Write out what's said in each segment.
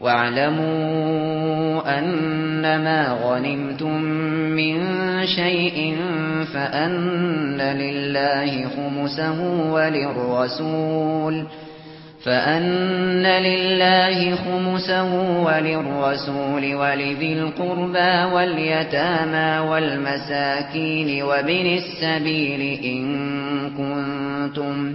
واعلموا أنما غنمتم من شيء فأن لله خمسه وللرسول فأن لله خمسه وللرسول ولذي القربى واليتامى والمساكين وبن السبيل إن كنتم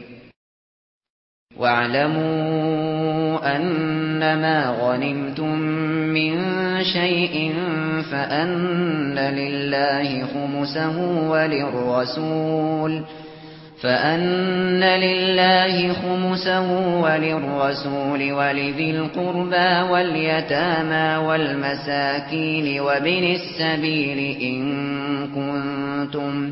واعلموا أنما غنمتم من شيء فأن لله خمسه وللرسول فأن لله خمسه وللرسول ولذي القربى واليتامى والمساكين وبن السبيل إن كنتم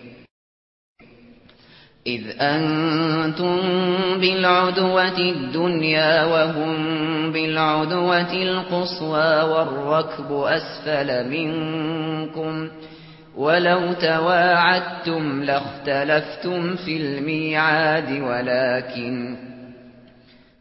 إذ أنتم بالعدوة الدنيا وهم بالعدوة القصوى والركب أسفل منكم ولو تواعدتم لاختلفتم في الميعاد ولكن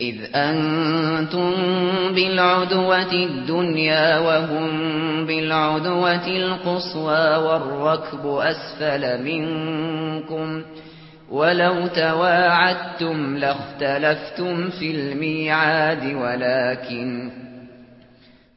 إذ أنتم بالعدوة الدنيا وهم بالعدوة القصوى والركب أسفل منكم ولو تواعدتم لاختلفتم في الميعاد ولكن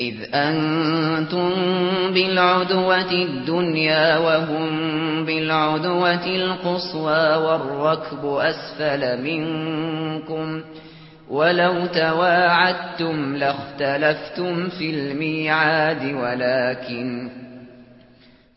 إذ أنتم بالعدوة الدنيا وهم بالعدوة القصوى والركب أسفل منكم ولو تواعدتم لاختلفتم في الميعاد ولكن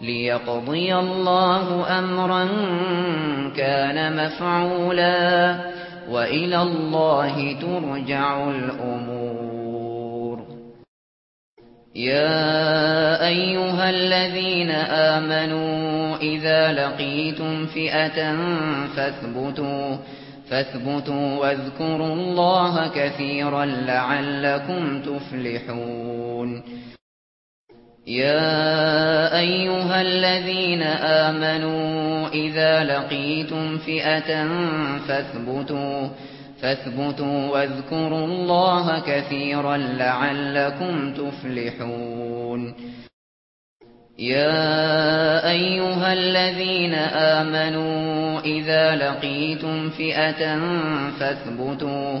ليقضي الله امرا كان مفعولا والى الله ترجع الأمور يا ايها الذين امنوا اذا لقيتم فئه فاثبتوا فاثبتوا واذكروا الله كثيرا لعلكم تفلحون يا ايها الذين امنوا اذا لقيتم فئه فاثبتوا فاثبتوا واذكروا الله كثيرا لعلكم تفلحون يا ايها الذين امنوا اذا لقيتم فئه فاثبتوا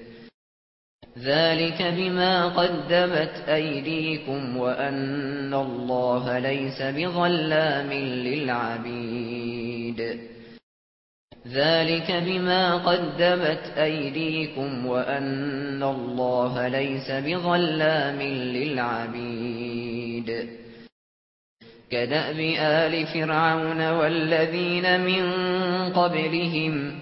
ذلك بما قدمت أيديكم وأن الله ليس بظلام للعبيد. ذلك بما قدمت أيديكم وأن الله ليس بظلام للعبيد. كدأب آل فرعون والذين من قبلهم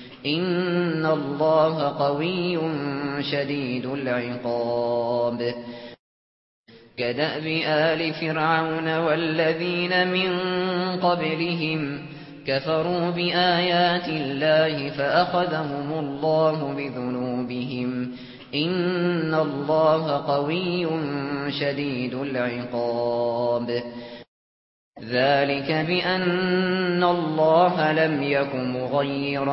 ان الله قوي شديد العقاب كدأب آل فرعون والذين من قبلهم كفروا بآيات الله فأخذهم الله بذنوبهم ان الله قوي شديد العقاب ذلك بأن الله لم يكن غير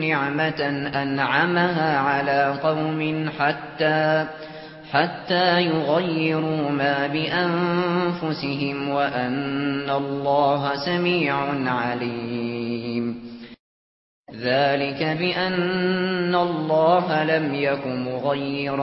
نعمة أنعمها على قوم حتى حتى يغيروا ما بأنفسهم وأن الله سميع عليم. ذلك بأن الله لم يكن غير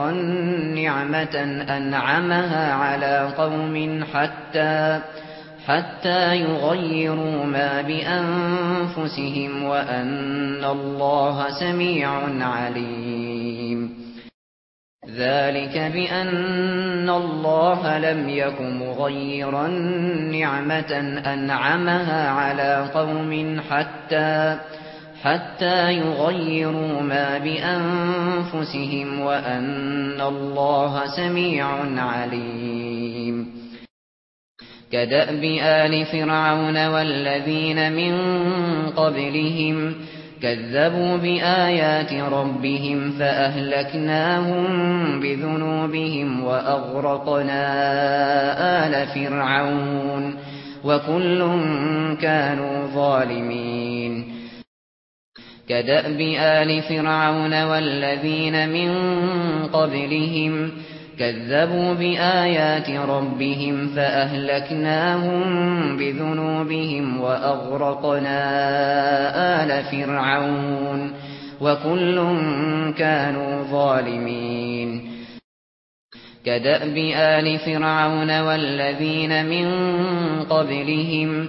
نعمة أنعمها على قوم حتى يغيروا حتى يغيروا ما بأنفسهم وأن الله سميع عليم. ذلك بأن الله لم يكن مغيرا نعمة أنعمها على قوم حتى حتى يغيروا ما بأنفسهم وأن الله سميع عليم. كدأب آل فرعون والذين من قبلهم كذبوا بآيات ربهم فأهلكناهم بذنوبهم وأغرقنا آل فرعون وكل كانوا ظالمين كدأب آل فرعون والذين من قبلهم كذبوا كذبوا بآيات ربهم فأهلكناهم بذنوبهم وأغرقنا آل فرعون وكل كانوا ظالمين. كدأب آل فرعون والذين من قبلهم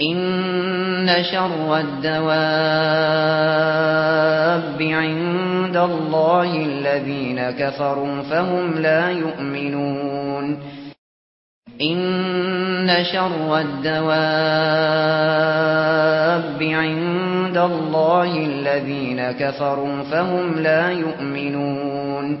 ان شر الدواب عند الله الذين كفروا فهم لا يؤمنون ان شر الدواب عند الله الذين كفروا فهم لا يؤمنون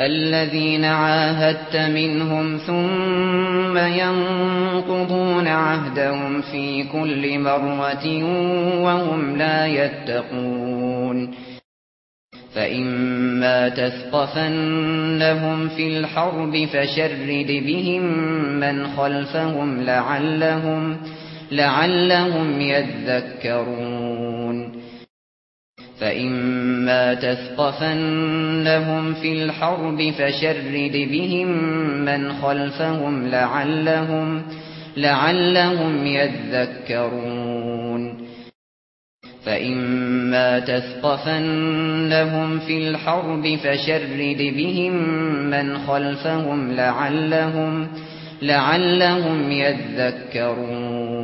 الذين عاهدت منهم ثم ينقضون عهدهم في كل مرة وهم لا يتقون فإما تثقفنهم في الحرب فشرد بهم من خلفهم لعلهم, لعلهم يذكرون فَإِمَّا تَثْقَفَنَّهُمْ فِي الْحَرْبِ فَشَرِّدْ بِهِمْ مَنْ خَلْفَهُمْ لَعَلَّهُمْ لَعَلَّهُمْ يَتَذَكَّرُونَ فَإِمَّا تَثْقَفَنَّهُمْ فِي الْحَرْبِ فَشَرِّدْ بِهِمْ مَنْ خَلْفَهُمْ لَعَلَّهُمْ لَعَلَّهُمْ يَتَذَكَّرُونَ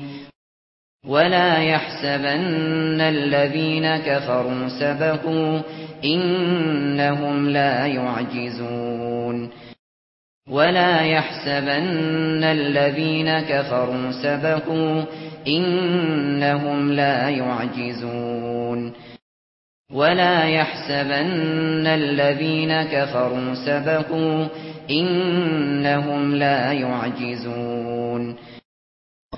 ولا يحسبن الذين كفروا سبقوا انهم لا يعجزون ولا يحسبن الذين كفروا سبقوا انهم لا يعجزون ولا يحسبن الذين كفروا سبقوا انهم لا يعجزون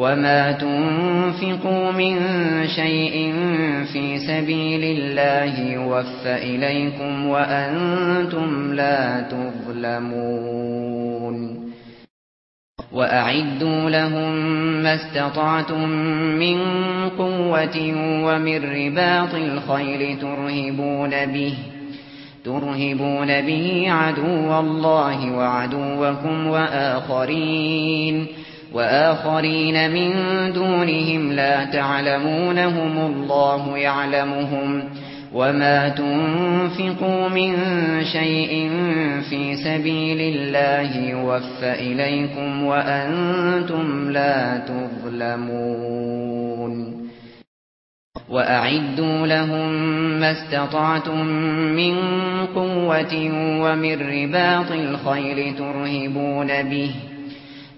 وما تنفقوا من شيء في سبيل الله يوفى إليكم وأنتم لا تظلمون وأعدوا لهم ما استطعتم من قوة ومن رباط الخيل ترهبون به ترهبون به عدو الله وعدوكم وآخرين وآخرين وآخرين من دونهم لا تعلمونهم الله يعلمهم وما تنفقوا من شيء في سبيل الله يوفى إليكم وأنتم لا تظلمون وأعدوا لهم ما استطعتم من قوة ومن رباط الخيل ترهبون به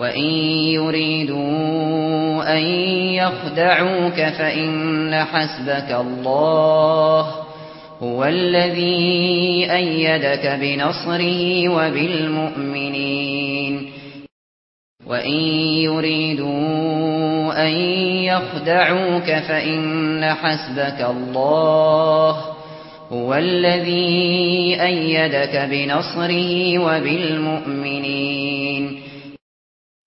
وَإِن يُرِيدُوا أَن يَخْدَعُوكَ فَإِنَّ حَسْبَكَ اللَّهُ هُوَ الَّذِي أَيَّدَكَ بِنَصْرِهِ وَبِالْمُؤْمِنِينَ وَإِن يُرِيدُوا أَن يَخْدَعُوكَ فَإِنَّ حَسْبَكَ اللَّهُ هُوَ الَّذِي أَيَّدَكَ بِنَصْرِهِ وَبِالْمُؤْمِنِينَ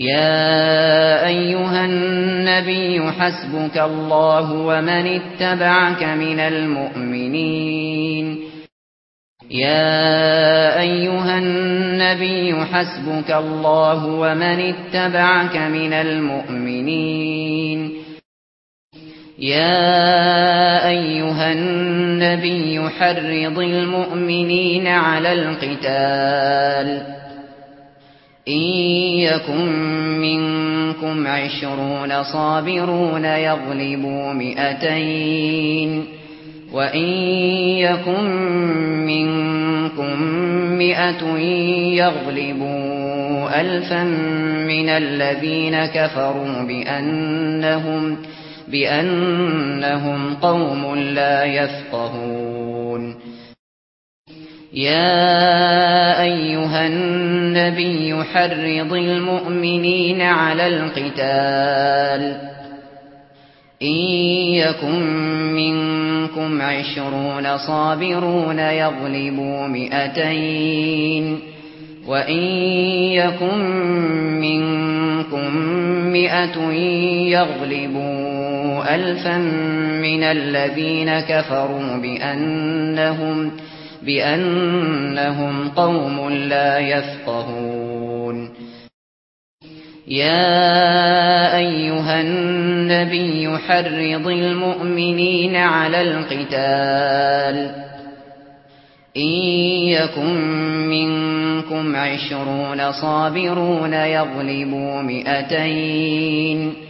يا أيها النبي حسبك الله ومن اتبعك من المؤمنين. يا أيها النبي حسبك الله ومن اتبعك من المؤمنين. يا أيها النبي حرض المؤمنين على القتال. إن يكن منكم عشرون صابرون يغلبوا مئتين وإن يكن منكم مئة يغلبوا ألفا من الذين كفروا بأنهم, بأنهم قوم لا يفقهون يا أيها النبي حرض المؤمنين على القتال إن يكن منكم 20 صابرون يغلبوا 200 وإن يكن منكم 100 يغلبوا الفا من الذين كفروا بأنهم كفروا بأنهم قوم لا يفقهون. يا أيها النبي حرض المؤمنين على القتال. إن يكن منكم عشرون صابرون يغلبوا مئتين.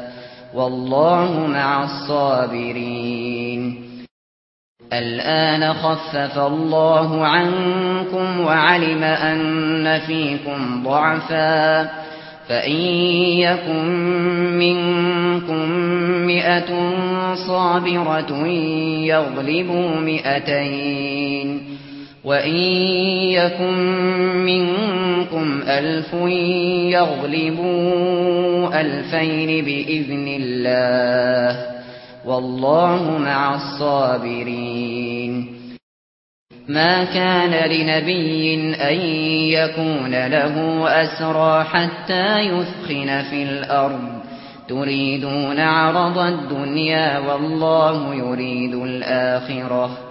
والله مع الصابرين. الآن خفف الله عنكم وعلم أن فيكم ضعفا. فإن يكن منكم مئة صابرة يغلبوا مئتين. وَإِن يَكُن مِّنكُمْ أَلْفٌ يَغْلِبُوا أَلْفَيْنِ بِإِذْنِ اللَّهِ وَاللَّهُ مَعَ الصَّابِرِينَ. مَا كَانَ لِنَبِيٍّ أَن يَكُونَ لَهُ أَسْرَى حَتَّى يُثْخِنَ فِي الْأَرْضِ تُرِيدُونَ عَرَضَ الدُّنْيَا وَاللَّهُ يُرِيدُ الْآخِرَةَ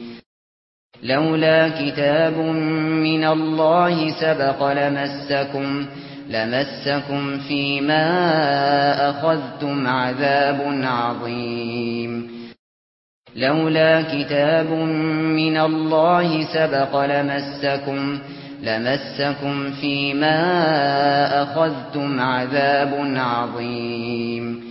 لولا كتاب من الله سبق لمسكم لمسكم فيما أخذتم عذاب عظيم. لولا كتاب من الله سبق لمسكم لمسكم فيما أخذتم عذاب عظيم.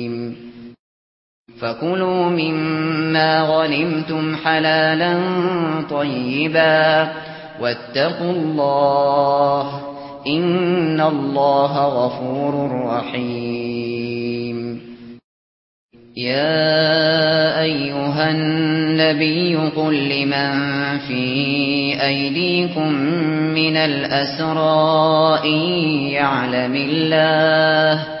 فَكُلُوا مِمَّا غَنِمْتُمْ حَلَالًا طَيِّبًا وَاتَّقُوا اللَّهَ إِنَّ اللَّهَ غَفُورٌ رَّحِيمٌ. يَا أَيُّهَا النَّبِيُّ قُل لِّمَن فِي أَيْدِيكُم مِّنَ الْأَسْرَى إِن يَعْلَمِ اللَّهُ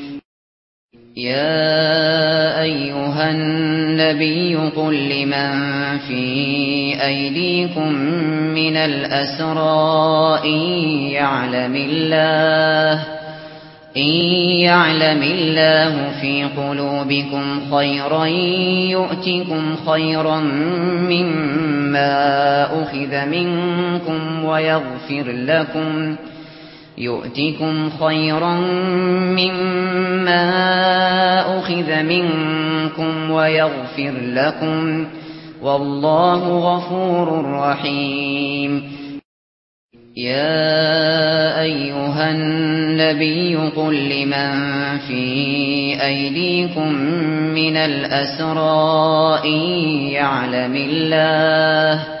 يا ايها النبي قل لمن في ايديكم من الاسرى يعلم الله ان يعلم الله في قلوبكم خيرا يؤتكم خيرا مما اخذ منكم ويغفر لكم يؤتكم خيرا مما يَتَّخِذَ مِنكُمْ وَيَغْفِرْ لَكُمْ وَاللَّهُ غَفُورٌ رَّحِيمٌ يَا أَيُّهَا النَّبِيُّ قُل لِّمَن فِي أَيْدِيكُم مِّنَ الْأَسْرَىٰ إِن يَعْلَمِ اللَّهُ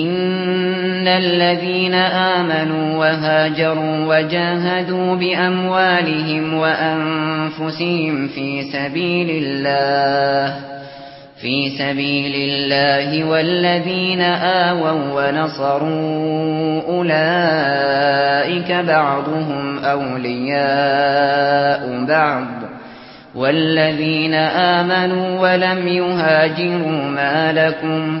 ان الذين امنوا وهاجروا وجاهدوا باموالهم وانفسهم في سبيل الله في سبيل الله والذين آووا ونصروا أولئك بعضهم أولياء بعض والذين آمنوا ولم يهاجروا ما لكم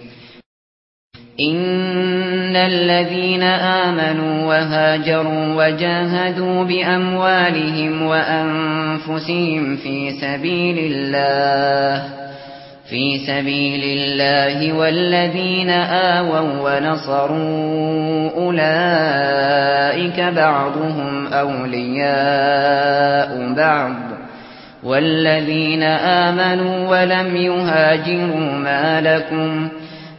ان الذين امنوا وهاجروا وجاهدوا باموالهم وانفسهم في سبيل الله في سبيل الله والذين آووا ونصروا أولئك بعضهم أولياء بعض والذين آمنوا ولم يهاجروا ما لكم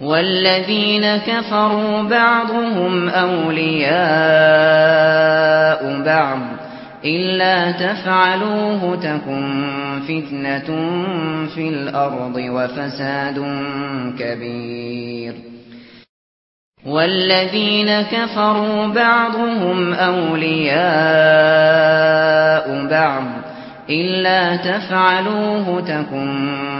والذين كفروا بعضهم أولياء بعض إلا تفعلوه تكون فتنة في الأرض وفساد كبير والذين كفروا بعضهم أولياء بعض إلا تفعلوه تكون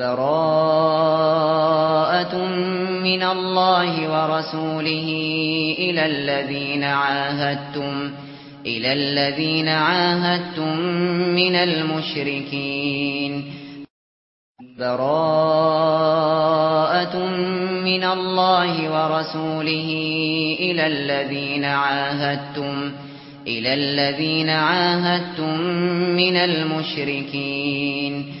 بَرَاءَةٌ مِنَ اللَّهِ وَرَسُولِهِ إِلَى الَّذِينَ عَاهَدتُّمْ إِلَى الَّذِينَ عَاهَدتُّم مِّنَ الْمُشْرِكِينَ. بَرَاءَةٌ مِنَ اللَّهِ وَرَسُولِهِ إِلَى الَّذِينَ عَاهَدتُّمْ إِلَى الَّذِينَ عَاهَدتُّم مِّنَ الْمُشْرِكِينَ.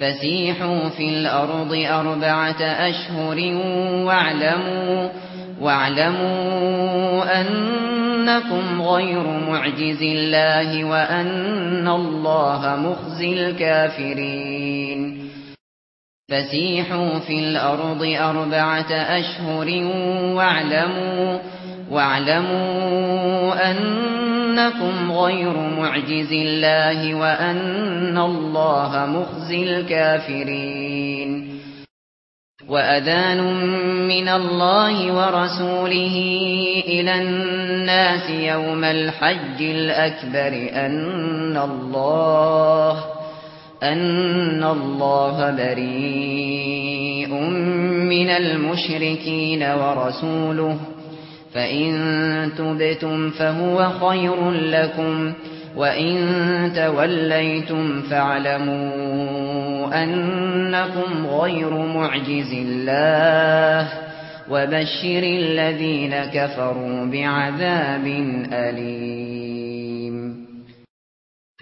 فسيحوا في الأرض أربعة أشهر واعلموا, واعلموا أنكم غير معجز الله وأن الله مخزي الكافرين فسيحوا في الأرض أربعة أشهر واعلموا واعلموا أنكم غير معجز الله وأن الله مخزي الكافرين. وأذان من الله ورسوله إلى الناس يوم الحج الأكبر أن الله أن الله بريء من المشركين ورسوله فَإِن تُبْتُمْ فَهُوَ خَيْرٌ لَّكُمْ وَإِن تَوَلَّيْتُمْ فَاعْلَمُوا أَنَّكُمْ غَيْرُ مُعْجِزِ اللَّهِ وَبَشِّرِ الَّذِينَ كَفَرُوا بِعَذَابٍ أَلِيمٍ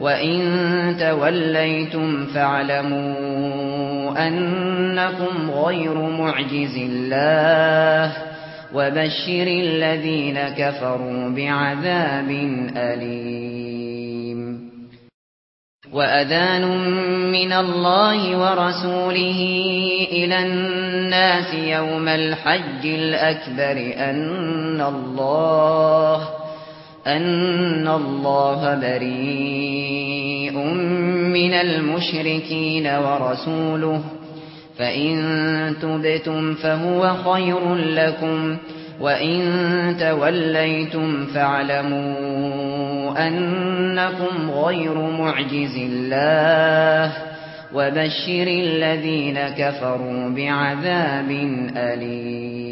وَإِن تَوَلَّيْتُمْ فَاعْلَمُوا أَنَّكُمْ غَيْرُ مُعْجِزِ اللَّهِ وَبَشِّرِ الَّذِينَ كَفَرُوا بِعَذَابٍ أَلِيمٍ وَأَذَانٌ مِّنَ اللَّهِ وَرَسُولِهِ إِلَى النَّاسِ يَوْمَ الْحَجِّ الْأَكْبَرِ أَنَّ اللَّهَ أن الله بريء من المشركين ورسوله. فإن تبتم فهو خير لكم وإن توليتم فاعلموا أنكم غير معجز الله. وبشر الذين كفروا بعذاب أليم.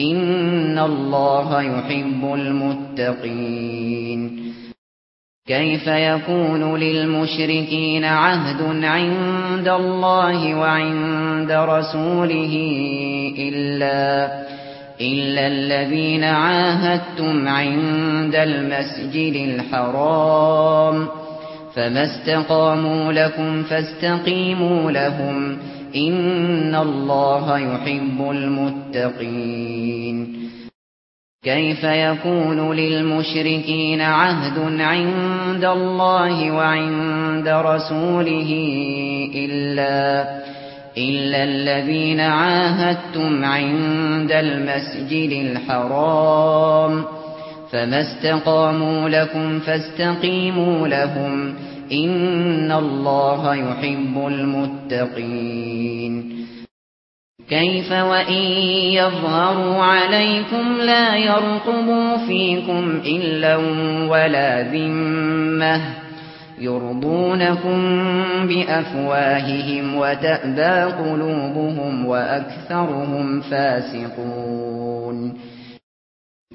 ان الله يحب المتقين كيف يكون للمشركين عهد عند الله وعند رسوله الا الا الذين عاهدتم عند المسجد الحرام فما استقاموا لكم فاستقيموا لهم ان الله يحب المتقين كيف يكون للمشركين عهد عند الله وعند رسوله الا الا الذين عاهدتم عند المسجد الحرام فما استقاموا لكم فاستقيموا لهم ان الله يحب المتقين كيف وان يظهروا عليكم لا يرقبوا فيكم الا ولا ذمه يرضونكم بافواههم وتأبى قلوبهم واكثرهم فاسقون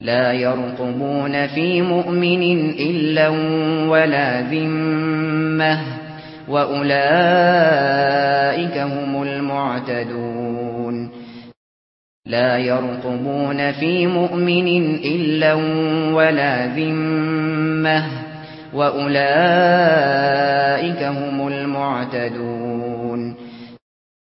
لا يرقبون في مؤمن إلا ولا ذمة وأولئك هم المعتدون. لا يرقبون في مؤمن إلا ولا ذمة وأولئك هم المعتدون.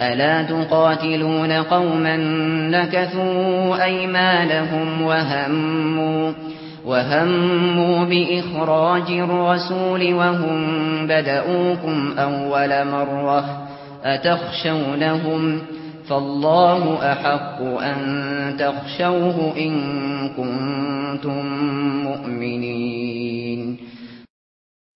ألا تقاتلون قوما نكثوا أيمانهم وهموا وهموا بإخراج الرسول وهم بداوكم أول مرة أتخشونهم فالله أحق أن تخشوه إن كنتم مؤمنين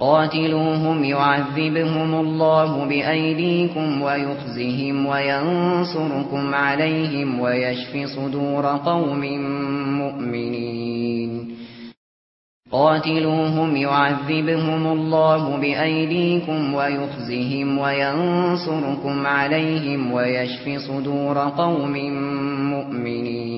قاتلوهم يعذبهم الله بأيديكم ويخزهم وينصركم عليهم ويشفي صدور قوم مؤمنين. قاتلوهم يعذبهم الله بأيديكم ويخزهم وينصركم عليهم ويشفي صدور قوم مؤمنين.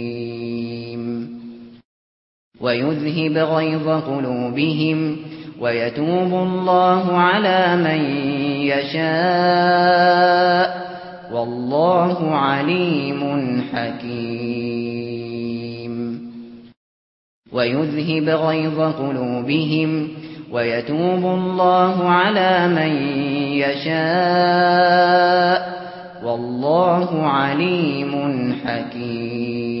ويذهب غيظ قلوبهم ويتوب الله على من يشاء والله عليم حكيم. ويذهب غيظ قلوبهم ويتوب الله على من يشاء والله عليم حكيم.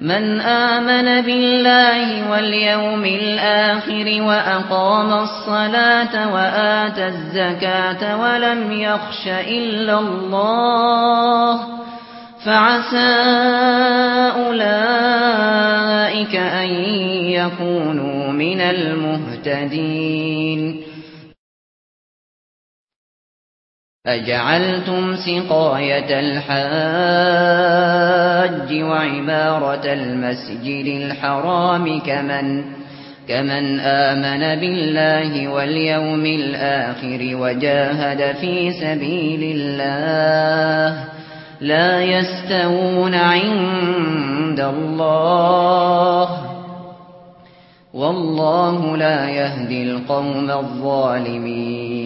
من آمن بالله واليوم الآخر وأقام الصلاة وآت الزكاة ولم يخش إلا الله فعسى أولئك أن يكونوا من المهتدين أجعلتم سقاية الحاج وعمارة المسجد الحرام كمن كمن آمن بالله واليوم الآخر وجاهد في سبيل الله لا يستوون عند الله والله لا يهدي القوم الظالمين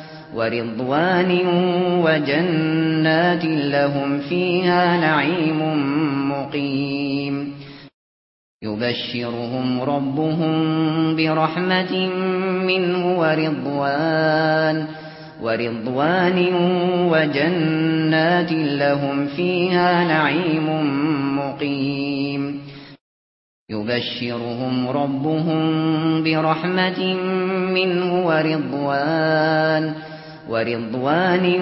ورضوان وجنات لهم فيها نعيم مقيم. يبشرهم ربهم برحمة منه ورضوان ورضوان وجنات لهم فيها نعيم مقيم. يبشرهم ربهم برحمة منه ورضوان ورضوان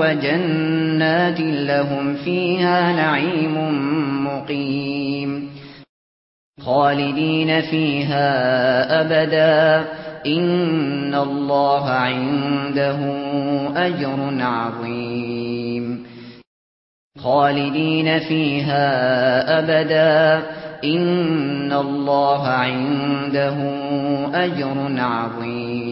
وجنات لهم فيها نعيم مقيم. خالدين فيها أبدا. إن الله عنده أجر عظيم. خالدين فيها أبدا. إن الله عنده أجر عظيم.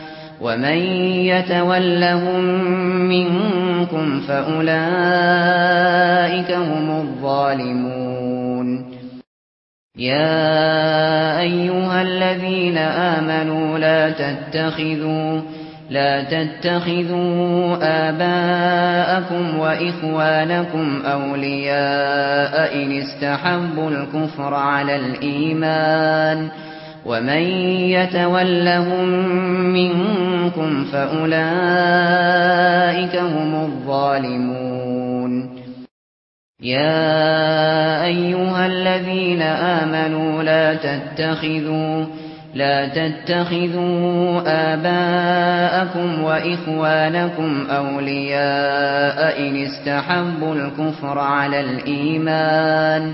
ومن يتولهم منكم فأولئك هم الظالمون يا أيها الذين آمنوا لا تتخذوا لا تتخذوا آباءكم وإخوانكم أولياء إن استحبوا الكفر على الإيمان ومن يتولهم منكم فأولئك هم الظالمون يا أيها الذين آمنوا لا تتخذوا لا تتخذوا آباءكم وإخوانكم أولياء إن استحبوا الكفر على الإيمان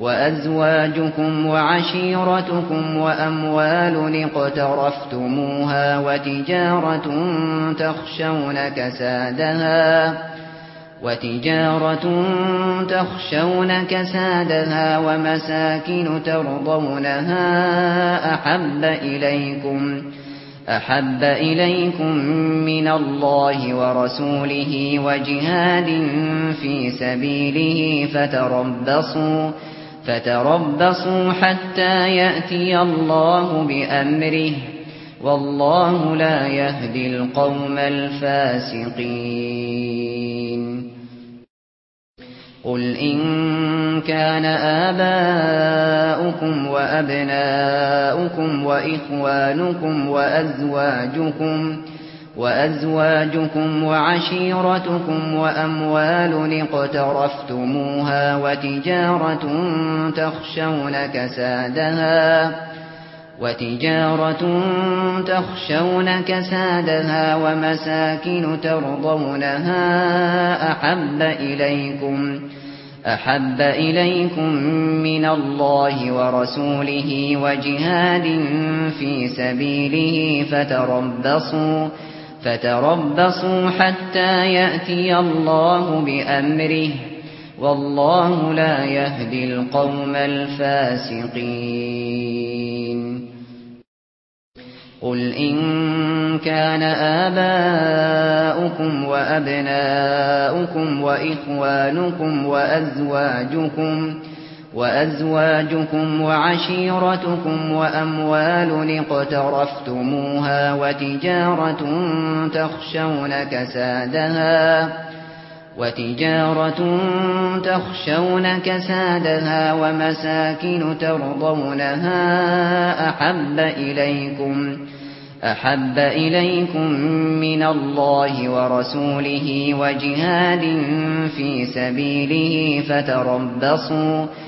وأزواجكم وعشيرتكم وأموال اقترفتموها وتجارة تخشون كسادها وتجارة تخشون كسادها ومساكن ترضونها أحب إليكم أحب إليكم من الله ورسوله وجهاد في سبيله فتربصوا فتربصوا فتربصوا حتى يأتي الله بأمره والله لا يهدي القوم الفاسقين. قل إن كان آباؤكم وأبناؤكم وإخوانكم وأزواجكم وإخوانكم وأزواجكم وعشيرتكم وأموال اقترفتموها وتجارة تخشون كسادها وتجارة تخشون كسادها ومساكن ترضونها أحب إليكم أحب إليكم من الله ورسوله وجهاد في سبيله فتربصوا فتربصوا فتربصوا حتى يأتي الله بأمره والله لا يهدي القوم الفاسقين. قل إن كان آباؤكم وأبناؤكم وإخوانكم وأزواجكم وأزواجكم وعشيرتكم وأموال اقترفتموها وتجارة تخشون كسادها وتجارة تخشون كسادها ومساكن ترضونها أحب إليكم أحب إليكم من الله ورسوله وجهاد في سبيله فتربصوا فتربصوا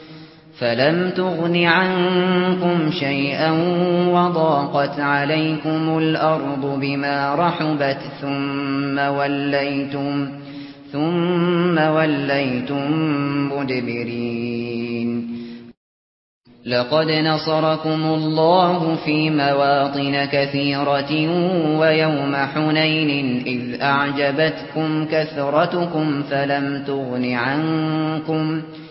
فَلَمْ تُغْنِ عَنكُمْ شَيْئًا وَضَاقَتْ عَلَيْكُمُ الْأَرْضُ بِمَا رَحُبَتْ ثُمَّ وَلَّيْتُمْ ثُمَّ وَلَّيْتُمْ مُدْبِرِينَ لَقَدْ نَصَرَكُمُ اللَّهُ فِي مَوَاطِنِ كَثِيرَةٍ وَيَوْمَ حُنَيْنٍ إِذْ أَعْجَبَتْكُمْ كَثْرَتُكُمْ فَلَمْ تُغْنِ عَنكُمْ شَيْئًا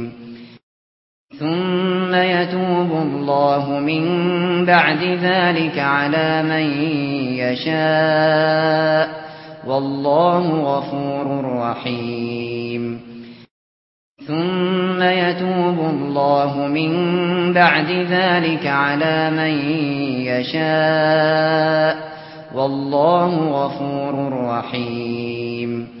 ثُمَّ يَتُوبُ اللَّهُ مِن بَعْدِ ذَلِكَ عَلَى مَن يَشَاءُ. وَاللَّهُ غَفُورٌ رَّحِيمٌ. ثُمَّ يَتُوبُ اللَّهُ مِن بَعْدِ ذَلِكَ عَلَى مَن يَشَاءُ. وَاللَّهُ غَفُورٌ رَّحِيمٌ.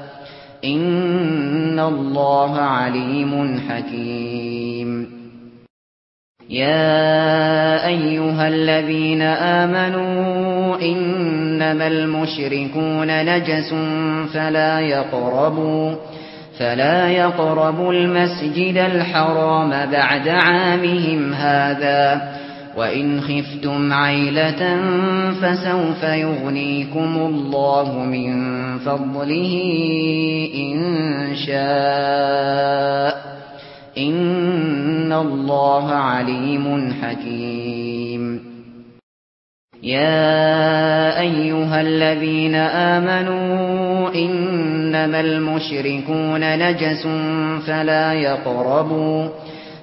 إن الله عليم حكيم. يا أيها الذين آمنوا إنما المشركون نجس فلا يقربوا فلا يقربوا المسجد الحرام بعد عامهم هذا وَإِنْ خِفْتُمْ عَيْلَةً فَسَوْفَ يُغْنِيكُمُ اللَّهُ مِنْ فَضْلِهِ إِنْ شَاءَ إِنَّ اللَّهَ عَلِيمٌ حَكِيمٌ. يَا أَيُّهَا الَّذِينَ آمَنُوا إِنَّمَا الْمُشْرِكُونَ نَجَسٌ فَلَا يَقْرَبُوا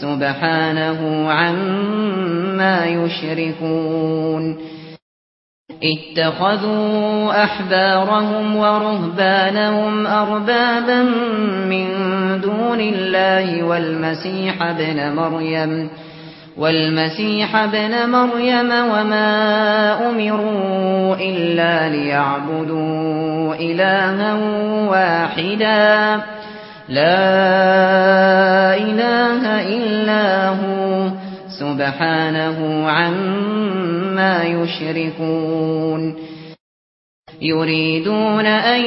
سبحانه عما يشركون. اتخذوا أحبارهم ورهبانهم أربابا من دون الله والمسيح ابن مريم. والمسيح ابن مريم وما أمروا إلا ليعبدوا إلها واحدا. لا إله إلا هو سبحانه عما يشركون يريدون أن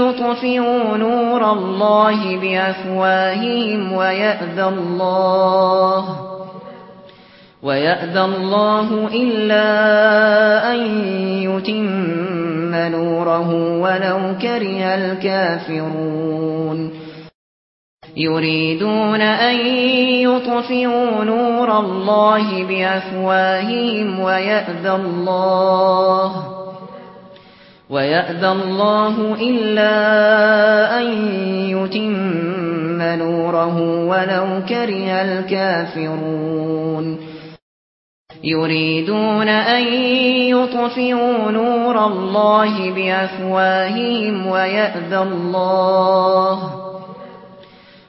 يطفئوا نور الله بأفواههم ويأذى الله ويأذى الله إلا أن يتم نوره ولو كره الكافرون يريدون أن يطفئوا نور الله بأفواههم ويأذى الله ويأذى الله إلا أن يتم نوره ولو كره الكافرون يريدون أن يطفئوا نور الله بأفواههم ويأذى الله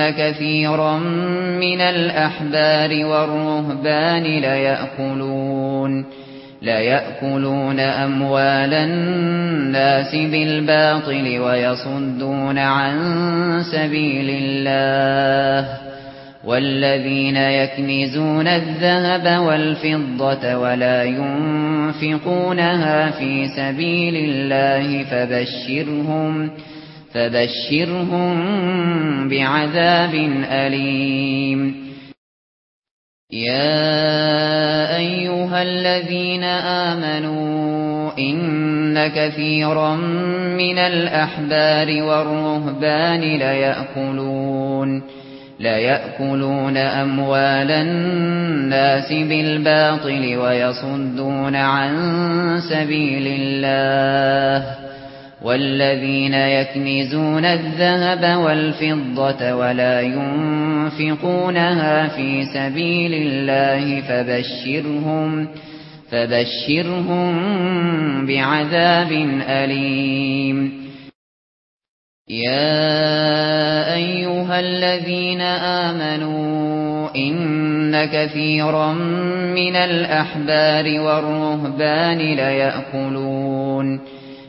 إن كثيرا من الأحبار والرهبان لا يأكلون لا يأكلون أموال الناس بالباطل ويصدون عن سبيل الله والذين يكنزون الذهب والفضة ولا ينفقونها في سبيل الله فبشرهم فبشرهم فبشرهم بعذاب أليم. يا أيها الذين آمنوا إن كثيرا من الأحبار والرهبان ليأكلون ليأكلون أموال الناس بالباطل ويصدون عن سبيل الله. والذين يكنزون الذهب والفضة ولا ينفقونها في سبيل الله فبشرهم فبشرهم بعذاب أليم. يا أيها الذين آمنوا إن كثيرا من الأحبار والرهبان ليأكلون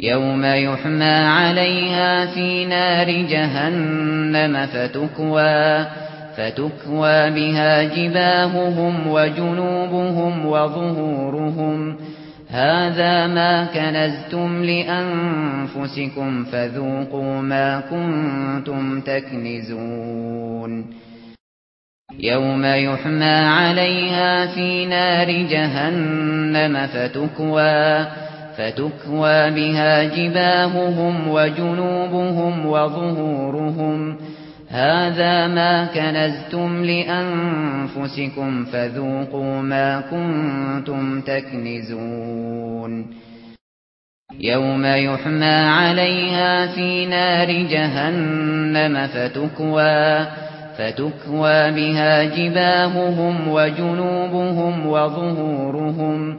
يوم يحمى عليها في نار جهنم فتكوى فتكوى بها جباههم وجنوبهم وظهورهم هذا ما كنزتم لأنفسكم فذوقوا ما كنتم تكنزون. يوم يحمى عليها في نار جهنم فتكوى فتكوى فتكوى بها جباههم وجنوبهم وظهورهم هذا ما كنزتم لأنفسكم فذوقوا ما كنتم تكنزون يوم يحمى عليها في نار جهنم فتكوى فتكوى بها جباههم وجنوبهم وظهورهم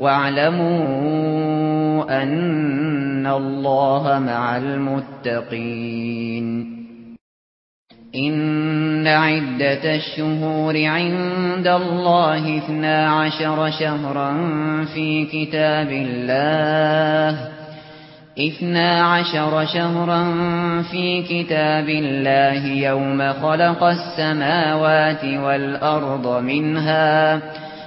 واعلموا أن الله مع المتقين. إن عدة الشهور عند الله اثنا عشر شهرا في كتاب الله. اثنا عشر شهرا في كتاب الله يوم خلق السماوات والأرض منها.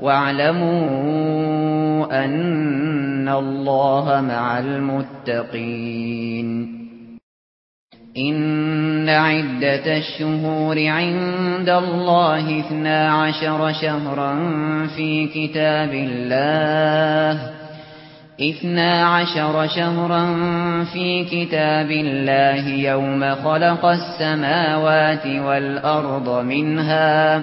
واعلموا أن الله مع المتقين. إن عدة الشهور عند الله 12 شهرا في كتاب الله. 12 شهرا في كتاب الله يوم خلق السماوات والأرض منها.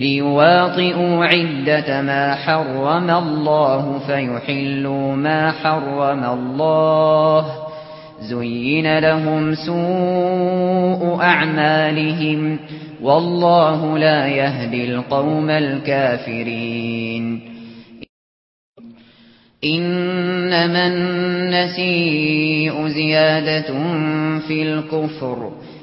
ليواطئوا عدة ما حرم الله فيحلوا ما حرم الله زين لهم سوء أعمالهم والله لا يهدي القوم الكافرين إنما النسيء زيادة في الكفر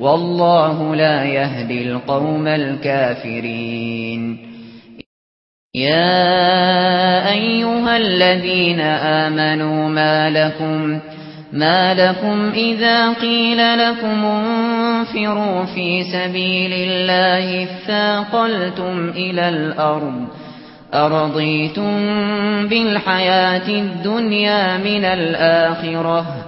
والله لا يهدي القوم الكافرين. يا أيها الذين آمنوا ما لكم ما لكم إذا قيل لكم انفروا في سبيل الله فقلتم إلى الأرض أرضيتم بالحياة الدنيا من الآخرة.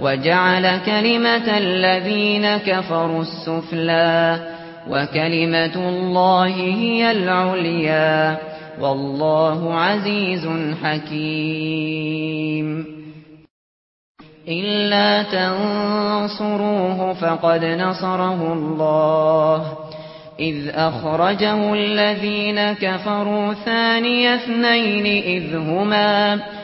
وجعل كلمة الذين كفروا السفلى وكلمة الله هي العليا والله عزيز حكيم. إلا تنصروه فقد نصره الله. إذ أخرجه الذين كفروا ثاني اثنين إذ هما فقد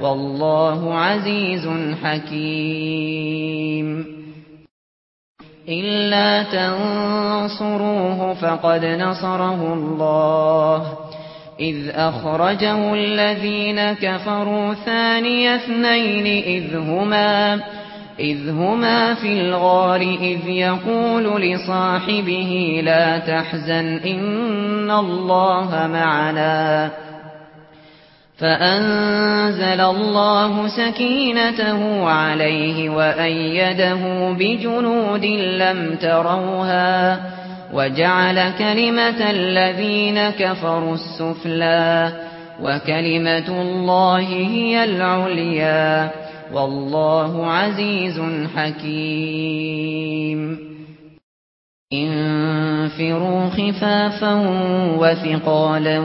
والله عزيز حكيم إلا تنصروه فقد نصره الله إذ أخرجه الذين كفروا ثاني اثنين إذ هما إذ هما في الغار إذ يقول لصاحبه لا تحزن إن الله معنا فأنزل الله سكينته عليه وأيده بجنود لم تروها وجعل كلمة الذين كفروا السفلا وكلمة الله هي العليا والله عزيز حكيم. انفروا خفافا وثقالا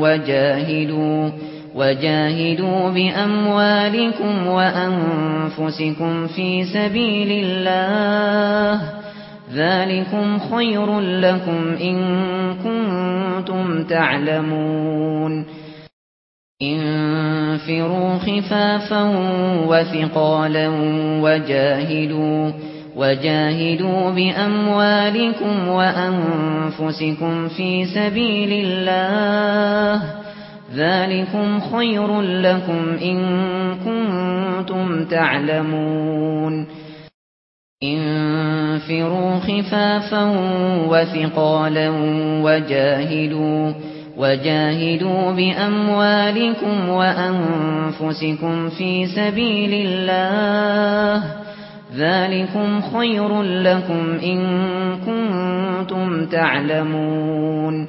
وجاهدوا وجاهدوا بأموالكم وأنفسكم في سبيل الله ذلكم خير لكم إن كنتم تعلمون انفروا خفافا وثقالا وجاهدوا وجاهدوا بأموالكم وأنفسكم في سبيل الله ذلكم خير لكم إن كنتم تعلمون انفروا خفافا وثقالا وجاهدوا وجاهدوا بأموالكم وأنفسكم في سبيل الله ذلكم خير لكم إن كنتم تعلمون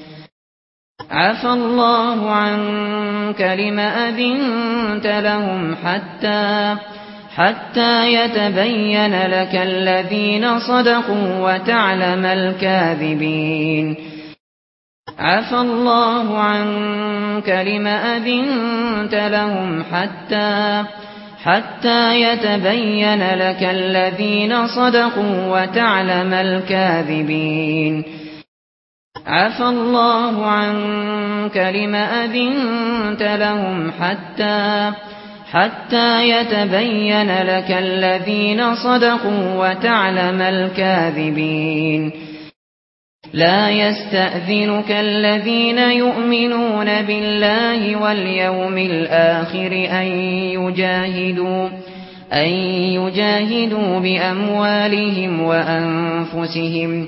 عفى الله عنك لما أذنت لهم حتى حتى يتبين لك الذين صدقوا وتعلم الكاذبين. عفى الله عنك لما أذنت لهم حتى حتى يتبين لك الذين صدقوا وتعلم الكاذبين. عفى الله عنك لما أذنت لهم حتى حتى يتبين لك الذين صدقوا وتعلم الكاذبين. لا يستأذنك الذين يؤمنون بالله واليوم الآخر أن يجاهدوا أن يجاهدوا بأموالهم وأنفسهم وأنفسهم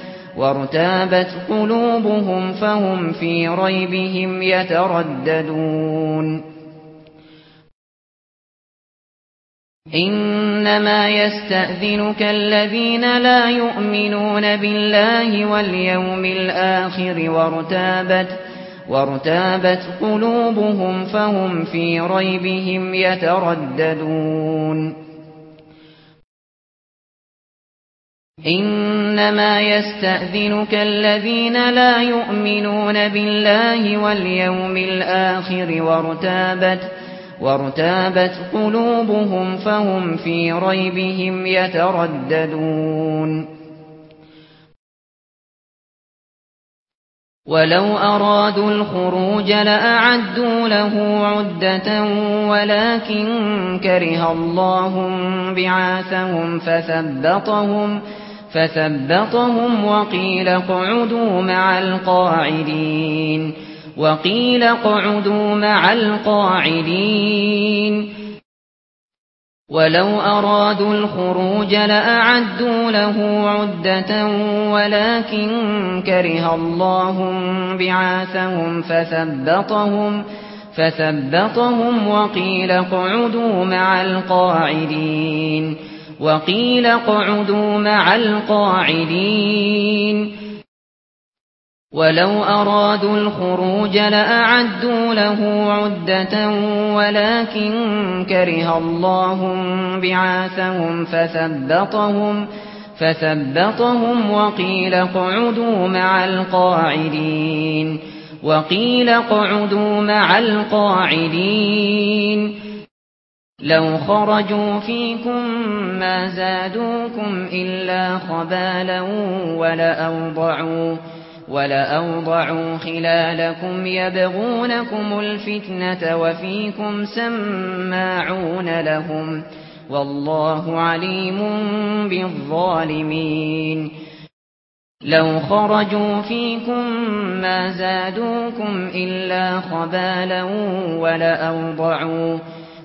وارتابت قلوبهم فهم في ريبهم يترددون. إنما يستأذنك الذين لا يؤمنون بالله واليوم الآخر وارتابت وارتابت قلوبهم فهم في ريبهم يترددون. إنما يستأذنك الذين لا يؤمنون بالله واليوم الآخر وارتابت وارتابت قلوبهم فهم في ريبهم يترددون. ولو أرادوا الخروج لأعدوا له عدة ولكن كره الله بعاثهم فثبطهم فثبطهم فثبطهم وقيل قعدوا مع القاعدين وقيل قعدوا مع القاعدين ولو أرادوا الخروج لأعدوا له عدة ولكن كره الله بعاثهم فثبطهم فثبطهم وقيل قعدوا مع القاعدين وقيل قعدوا مع القاعدين. ولو أرادوا الخروج لأعدوا له عدة ولكن كره الله بعاثهم فثبطهم فثبطهم وقيل قعدوا مع القاعدين. وقيل قعدوا مع القاعدين. لو خرجوا فيكم ما زادوكم إلا خبالا ولا أوضعوا ولا أوضعوا خلالكم يبغونكم الفتنة وفيكم سماعون لهم والله عليم بالظالمين. لو خرجوا فيكم ما زادوكم إلا خبالا ولا أوضعوا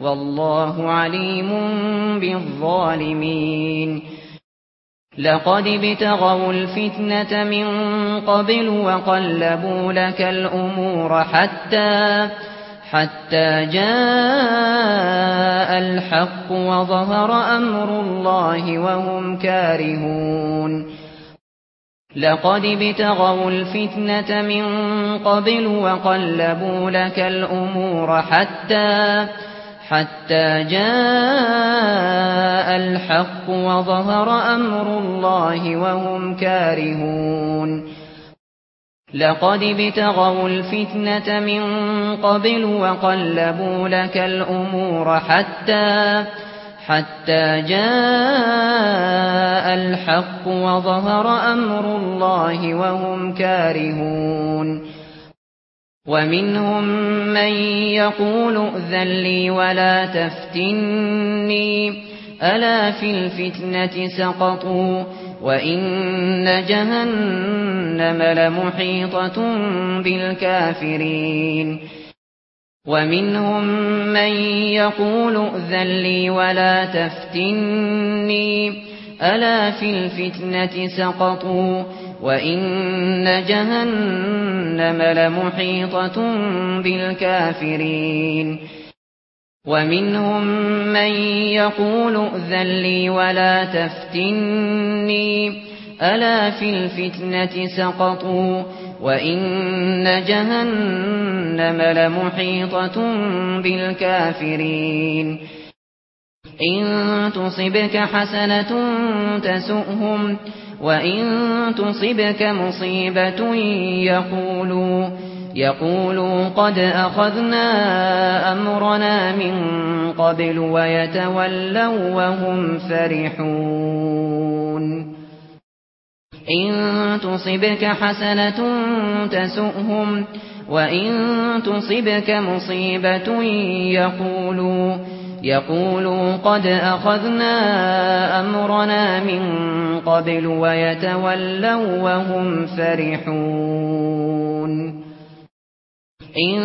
والله عليم بالظالمين. لقد بتغوا الفتنة من قبل وقلبوا لك الأمور حتى حتى جاء الحق وظهر أمر الله وهم كارهون. لقد بتغوا الفتنة من قبل وقلبوا لك الأمور حتى حتى حتى جاء الحق وظهر أمر الله وهم كارهون. لقد ابتغوا الفتنة من قبل وقلبوا لك الأمور حتى حتى جاء الحق وظهر أمر الله وهم كارهون. ومنهم من يقول اذن لي ولا تفتني. ألا في الفتنة سقطوا وإن جهنم لمحيطة بالكافرين. ومنهم من يقول اذن لي ولا تفتني. ألا في الفتنة سقطوا وَإِنَّ جَهَنَّمَ لَمُحِيطَةٌ بِالْكَافِرِينَ وَمِنْهُمْ مَنْ يَقُولُ ائْذَن لِّي وَلَا تَفْتِنِّي أَلَا فِي الْفِتْنَةِ سَقَطُوا وَإِنَّ جَهَنَّمَ لَمُحِيطَةٌ بِالْكَافِرِينَ إِن تُصِبْكَ حَسَنَةٌ تَسُؤْهُمْ وَإِن تُصِبْكَ مُصِيبَةٌ يَقُولُوا يَقُولُوا قَدْ أَخَذْنَا أَمْرَنَا مِنْ قَبْلُ وَيَتَوَلَّوْا وَهُمْ فَرِحُونَ. إِن تُصِبْكَ حَسَنَةٌ تَسُؤْهُمْ وَإِن تُصِبْكَ مُصِيبَةٌ يَقُولُوا يقولوا قد أخذنا أمرنا من قبل ويتولوا وهم فرحون. إن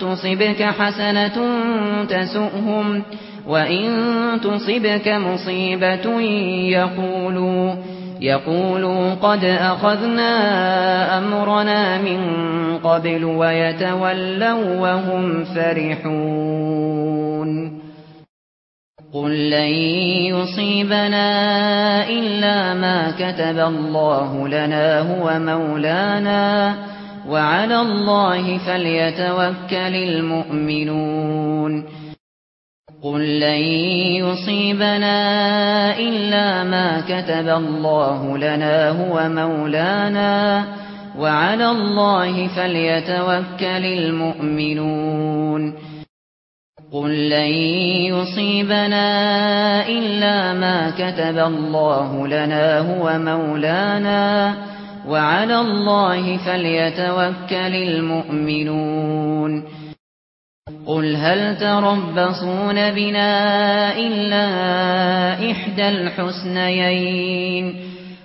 تصبك حسنة تسؤهم وإن تصبك مصيبة يقولوا يقولوا قد أخذنا أمرنا من قبل ويتولوا وهم فرحون. قل لن يصيبنا إلا ما كتب الله لنا هو مولانا. وعلى الله فليتوكل المؤمنون. قل لن يصيبنا إلا ما كتب الله لنا هو مولانا. وعلى الله فليتوكل المؤمنون. قل لن يصيبنا إلا ما كتب الله لنا هو مولانا وعلى الله فليتوكل المؤمنون قل هل تربصون بنا إلا إحدى الحسنيين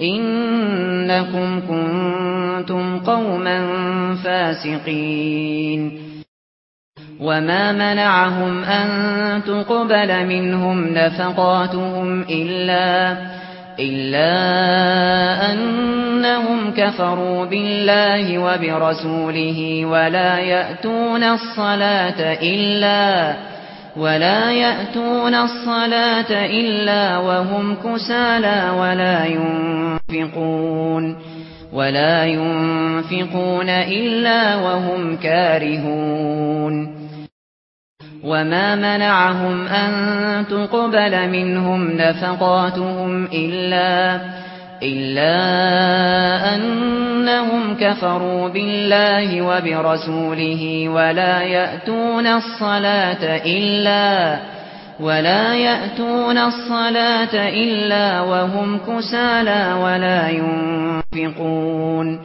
إنكم كنتم قوما فاسقين. وما منعهم أن تقبل منهم نفقاتهم إلا إلا أنهم كفروا بالله وبرسوله ولا يأتون الصلاة إلا ولا يأتون الصلاة إلا وهم كسالى ولا ينفقون ولا ينفقون إلا وهم كارهون وما منعهم أن تقبل منهم نفقاتهم إلا إلا أنهم كفروا بالله وبرسوله ولا يأتون الصلاة إلا ولا يأتون الصلاة إلا وهم كسالى ولا ينفقون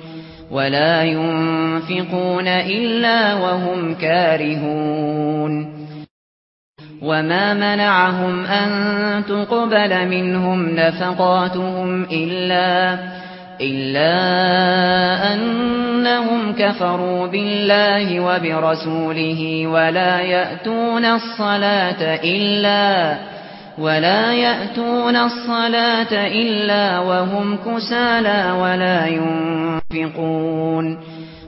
ولا ينفقون إلا وهم كارهون وما منعهم أن تقبل منهم نفقاتهم إلا إلا أنهم كفروا بالله وبرسوله ولا يأتون الصلاة إلا ولا يأتون الصلاة إلا وهم كسالى ولا ينفقون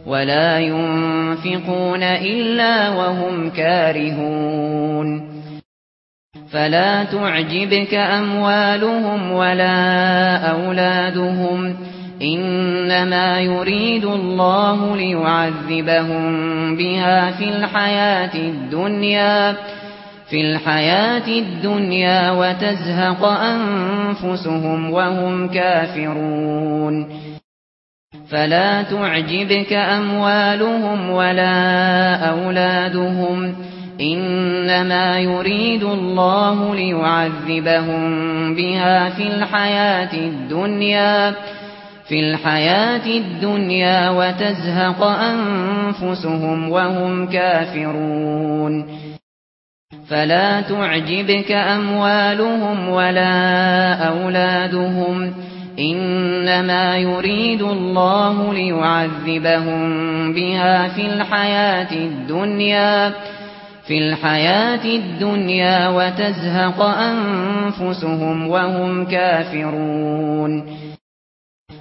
ولا ينفقون إلا وهم كارهون فلا تعجبك أموالهم ولا أولادهم إنما يريد الله ليعذبهم بها في الحياة الدنيا في الحياة الدنيا وتزهق أنفسهم وهم كافرون. فلا تعجبك أموالهم ولا أولادهم إنما يريد الله ليعذبهم بها في الحياة الدنيا في الحياة الدنيا وتزهق أنفسهم وهم كافرون. فلا تعجبك أموالهم ولا أولادهم إنما يريد الله ليعذبهم بها في الحياة الدنيا. في الحياة الدنيا وتزهق أنفسهم وهم كافرون.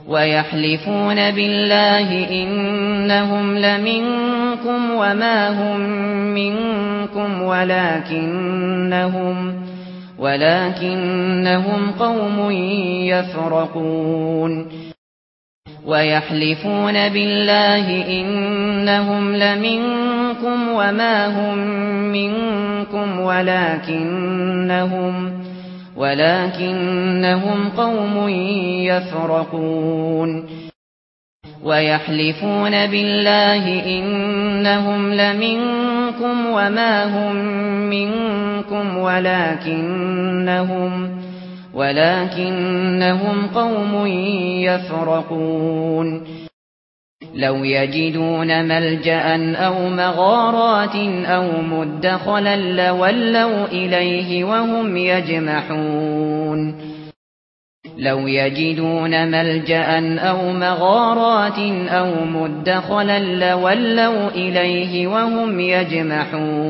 ويحلفون بالله إنهم لمنكم وما هم منكم ولكنهم ولكنهم قوم يفرقون. ويحلفون بالله إنهم لمنكم وما هم منكم ولكنهم ولكنهم قوم يفرقون ويحلفون بالله إنهم لمنكم وما هم منكم ولكنهم ولكنهم قوم يفرقون. لو يجدون ملجأ أو مغارات أو مدخلا لولوا إليه وهم يجمحون. لو يجدون ملجأ أو مغارات أو مدخلا لولوا إليه وهم يجمحون.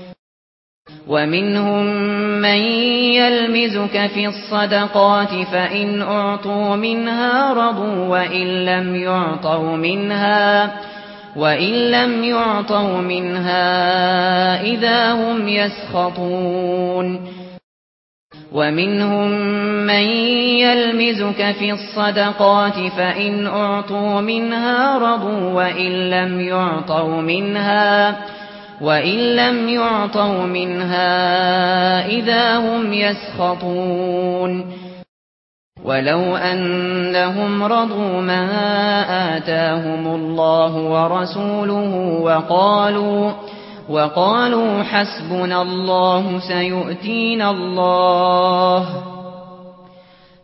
ومنهم من يلمزك في الصدقات فإن أعطوا منها رضوا وإن لم يعطوا منها وإن لم يعطوا منها إذا هم يسخطون ومنهم من يلمزك في الصدقات فإن أعطوا منها رضوا وإن لم يعطوا منها رضوا وَإِن لَّمْ يُعْطَوْا مِنْهَا إِذَا هُمْ يَسْخَطُونَ وَلَوْ أَنَّهُمْ رَضُوا مَا آتَاهُمُ اللَّهُ وَرَسُولُهُ وَقَالُوا وَقَالُوا حَسْبُنَا اللَّهُ سَيُؤْتِينَا اللَّهُ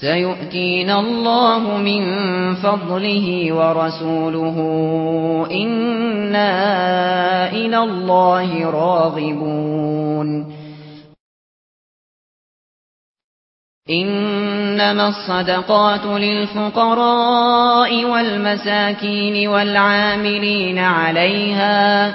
سيؤتينا الله من فضله ورسوله إنا إلى الله راغبون إنما الصدقات للفقراء والمساكين والعاملين عليها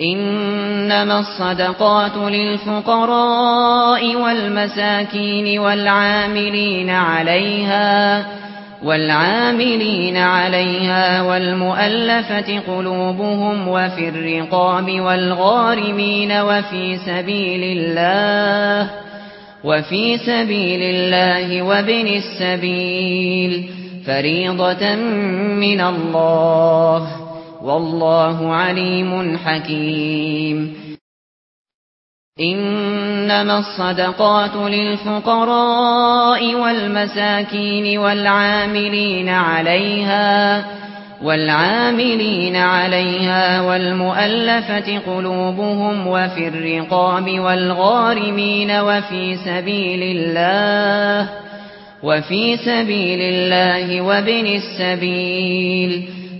إنما الصدقات للفقراء والمساكين والعاملين عليها والعاملين عليها والمؤلفة قلوبهم وفي الرقاب والغارمين وفي سبيل الله وفي سبيل الله وابن السبيل فريضة من الله والله عليم حكيم. إنما الصدقات للفقراء والمساكين والعاملين عليها والعاملين عليها والمؤلفة قلوبهم وفي الرقاب والغارمين وفي سبيل الله وفي سبيل الله وابن السبيل.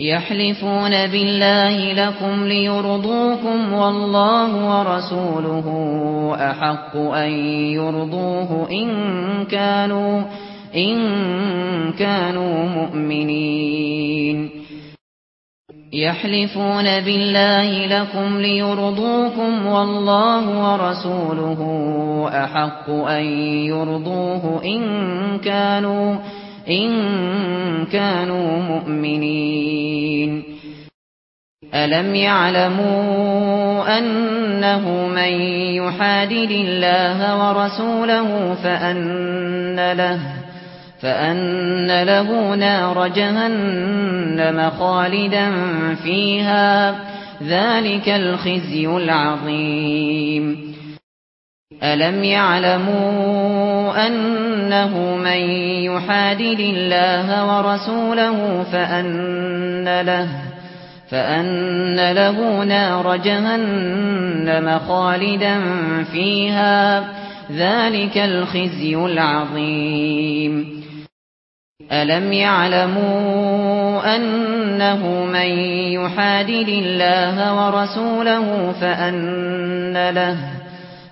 يحلفون بالله لكم ليرضوكم والله ورسوله أحق أن يرضوه إن كانوا, إن كانوا مؤمنين. يحلفون بالله لكم ليرضوكم والله ورسوله أحق أن يرضوه إن كانوا مؤمنين إن كانوا مؤمنين. ألم يعلموا أنه من يحادل الله ورسوله فأن له فأن له نار جهنم خالدا فيها ذلك الخزي العظيم. ألم يعلموا أنه من يحادل الله ورسوله فأن له فأن له نار جهنم خالدا فيها ذلك الخزي العظيم ألم يعلموا أنه من يحادل الله ورسوله فأن له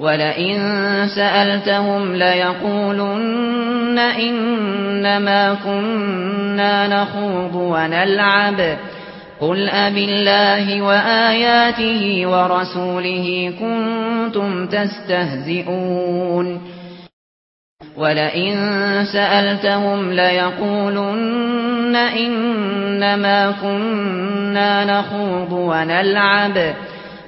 ولئن سألتهم ليقولن إنما كنا نخوض ونلعب. قل أب الله وآياته ورسوله كنتم تستهزئون. ولئن سألتهم ليقولن إنما كنا نخوض ونلعب ونلعب.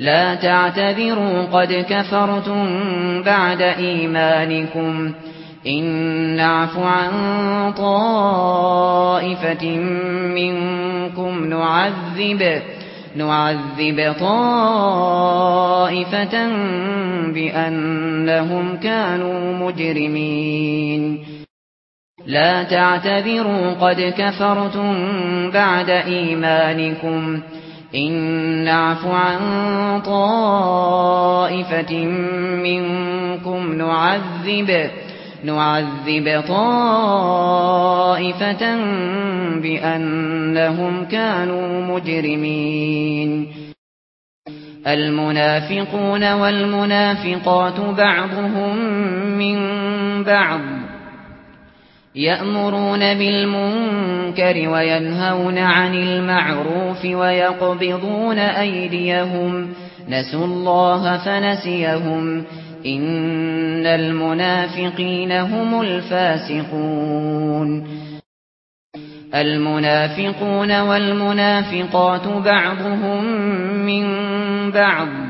لا تعتذروا قد كفرتم بعد إيمانكم. إن نعف عن طائفة منكم نعذب نعذب طائفة بأنهم كانوا مجرمين. لا تعتذروا قد كفرتم بعد إيمانكم. إن نعف عن طائفة منكم نعذب نعذب طائفة بأنهم كانوا مجرمين. المنافقون والمنافقات بعضهم من بعض. يأمرون بالمنكر وينهون عن المعروف ويقبضون أيديهم نسوا الله فنسيهم إن المنافقين هم الفاسقون المنافقون والمنافقات بعضهم من بعض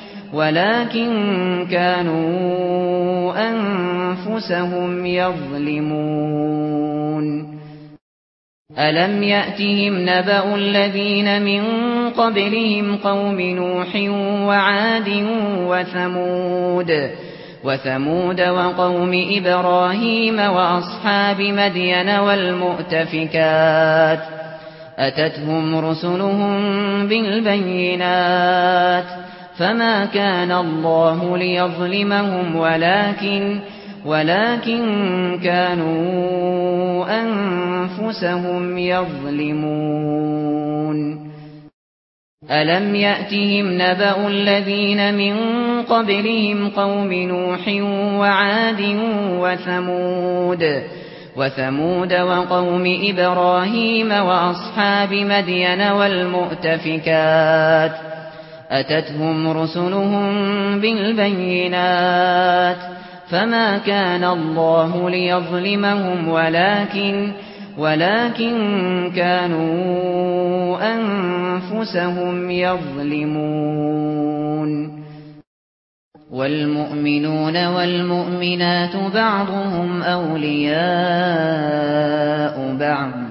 ولكن كانوا أنفسهم يظلمون. ألم يأتهم نبأ الذين من قبلهم قوم نوح وعاد وثمود وثمود وقوم إبراهيم وأصحاب مدين والمؤتفكات. أتتهم رسلهم بالبينات. فما كان الله ليظلمهم ولكن ولكن كانوا انفسهم يظلمون الم ياتهم نبأ الذين من قبلهم قوم نوح وعاد وثمود وثمود وقوم إبراهيم واصحاب مدين والمؤتفكات أتتهم رسلهم بالبينات فما كان الله ليظلمهم ولكن ولكن كانوا أنفسهم يظلمون والمؤمنون والمؤمنات بعضهم أولياء بعض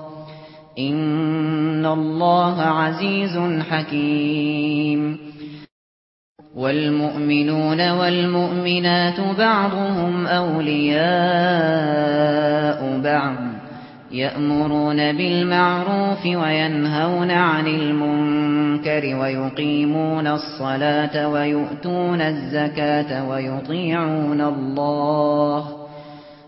ان الله عزيز حكيم والمؤمنون والمؤمنات بعضهم اولياء بعض يأمرون بالمعروف وينهون عن المنكر ويقيمون الصلاة ويؤتون الزكاة ويطيعون الله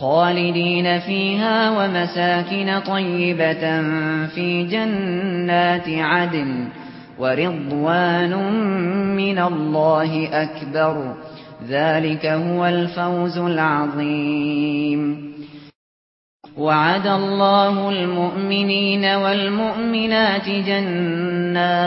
خالدين فيها ومساكن طيبة في جنات عدن ورضوان من الله أكبر ذلك هو الفوز العظيم وعد الله المؤمنين والمؤمنات جنات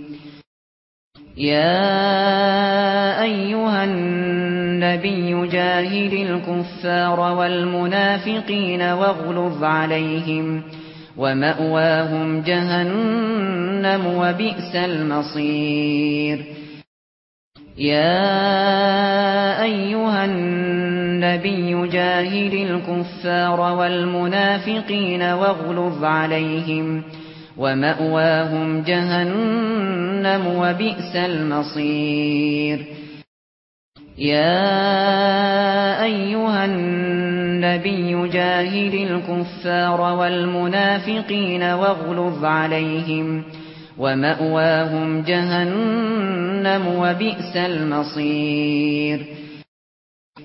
يا أيها النبي جاهد الكفار والمنافقين واغلظ عليهم ومأواهم جهنم وبئس المصير. يا أيها النبي جاهد الكفار والمنافقين واغلظ عليهم ومأواهم ومأواهم جهنم وبئس المصير. يا أيها النبي جاهد الكفار والمنافقين واغلظ عليهم ومأواهم جهنم وبئس المصير.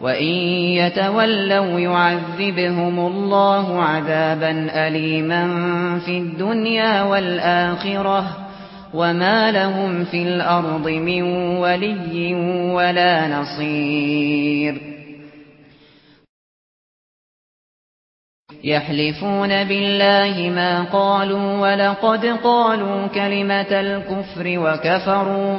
وَإِن يَتَوَلَّوْا يُعَذِّبْهُمُ اللَّهُ عَذَابًا أَلِيمًا فِي الدُّنْيَا وَالْآخِرَةِ وَمَا لَهُمْ فِي الْأَرْضِ مِنْ وَلِيٍّ وَلَا نَصِيرٍ يَحْلِفُونَ بِاللَّهِ مَا قَالُوا وَلَقَدْ قَالُوا كَلِمَةَ الْكُفْرِ وَكَفَرُوا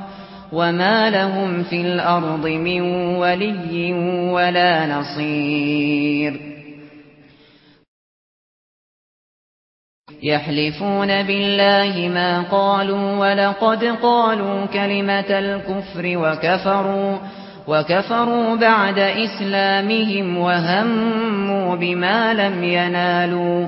وما لهم في الأرض من ولي ولا نصير يحلفون بالله ما قالوا ولقد قالوا كلمة الكفر وكفروا وكفروا بعد إسلامهم وهموا بما لم ينالوا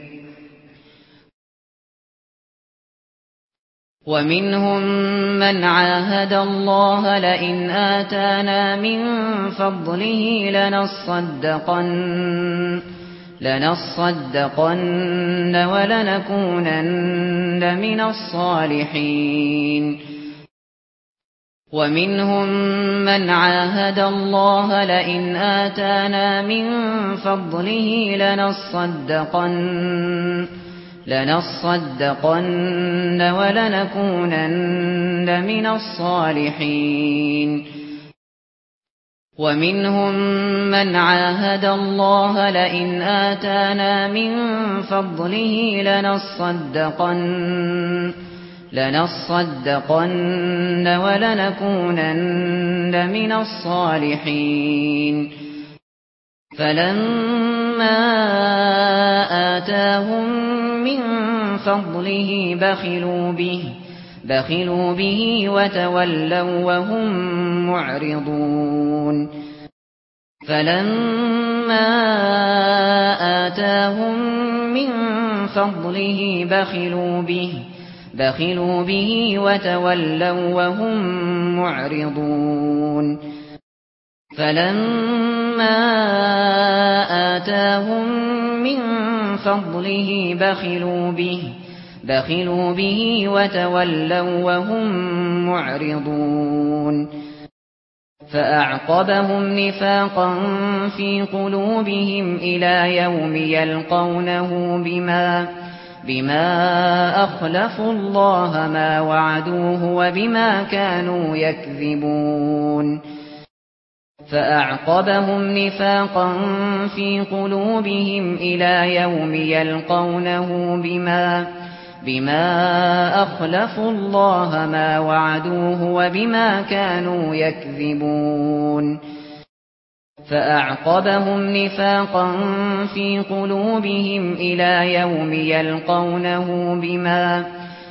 ومنهم من عاهد الله لئن آتانا من فضله لنصدقن لنصدقن ولنكونن من الصالحين. ومنهم من عاهد الله لئن آتانا من فضله لنصدقن لنصدقن ولنكونن من الصالحين. ومنهم من عاهد الله لئن آتانا من فضله لنصدقن لنصدقن ولنكونن من الصالحين. فلما آتاهم مِنْ فَضْلِهِ بَخِلُوا بِهِ بَخِلُوا بِهِ وَتَوَلَّوْا وَهُمْ مُعْرِضُونَ. فَلَمَّا آتَاهُمْ مِنْ فَضْلِهِ بَخِلُوا بِهِ بَخِلُوا بِهِ وَتَوَلَّوْا وَهُمْ مُعْرِضُونَ. فَلَمَّا آتَاهُمْ مِنْ فضله بخلوا به بخلوا به وتولوا وهم معرضون. فأعقبهم نفاقا في قلوبهم إلى يوم يلقونه بما بما أخلفوا الله ما وعدوه وبما كانوا يكذبون. فأعقبهم نفاقا في قلوبهم إلى يوم يلقونه بما بما أخلفوا الله ما وعدوه وبما كانوا يكذبون فأعقبهم نفاقا في قلوبهم إلى يوم يلقونه بما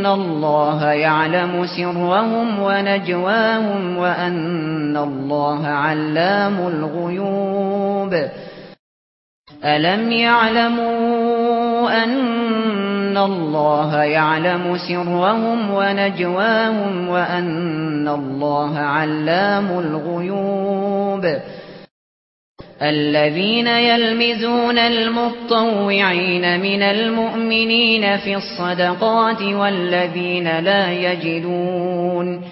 ان الله يعلم سرهم ونجواهم وان الله علام الغيوب الم يعلموا ان الله يعلم سرهم ونجواهم وان الله علام الغيوب الذين يلمزون المطوعين من المؤمنين في الصدقات والذين لا يجدون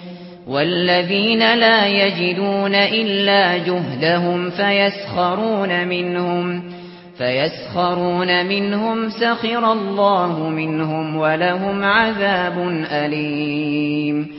والذين لا يجدون إلا جهدهم فيسخرون منهم فيسخرون منهم سخر الله منهم ولهم عذاب أليم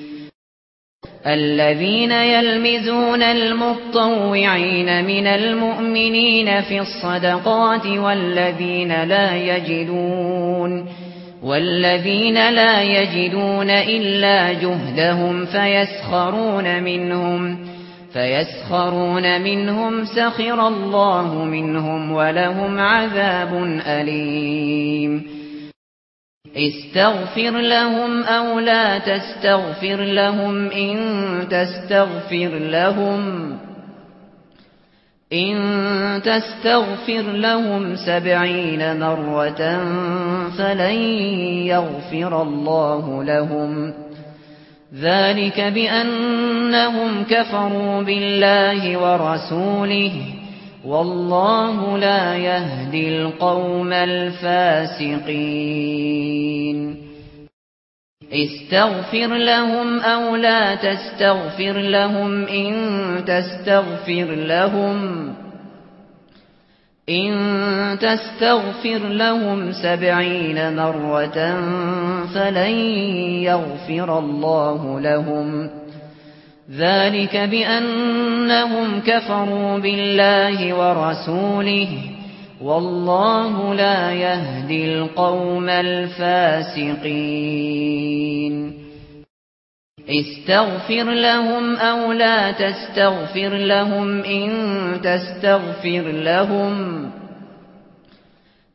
الذين يلمزون المطوعين من المؤمنين في الصدقات والذين لا يجدون والذين لا يجدون إلا جهدهم فيسخرون منهم فيسخرون منهم سخر الله منهم ولهم عذاب أليم استغفر لهم أو لا تستغفر لهم إن تستغفر لهم إن تستغفر لهم 70 مرة فلن يغفر الله لهم. ذلك بأنهم كفروا بالله ورسوله. والله لا يهدي القوم الفاسقين. استغفر لهم أو لا تستغفر لهم إن تستغفر لهم إن تستغفر لهم 70 مرة فلن يغفر الله لهم. ذلك بأنهم كفروا بالله ورسوله والله لا يهدي القوم الفاسقين. استغفر لهم أو لا تستغفر لهم إن تستغفر لهم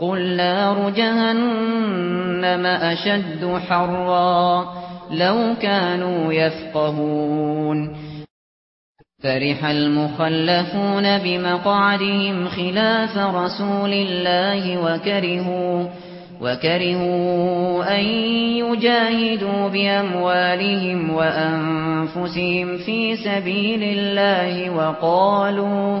قل نار جهنم أشد حرا لو كانوا يفقهون. فرح المخلفون بمقعدهم خلاف رسول الله وكرهوا وكرهوا أن يجاهدوا بأموالهم وأنفسهم في سبيل الله وقالوا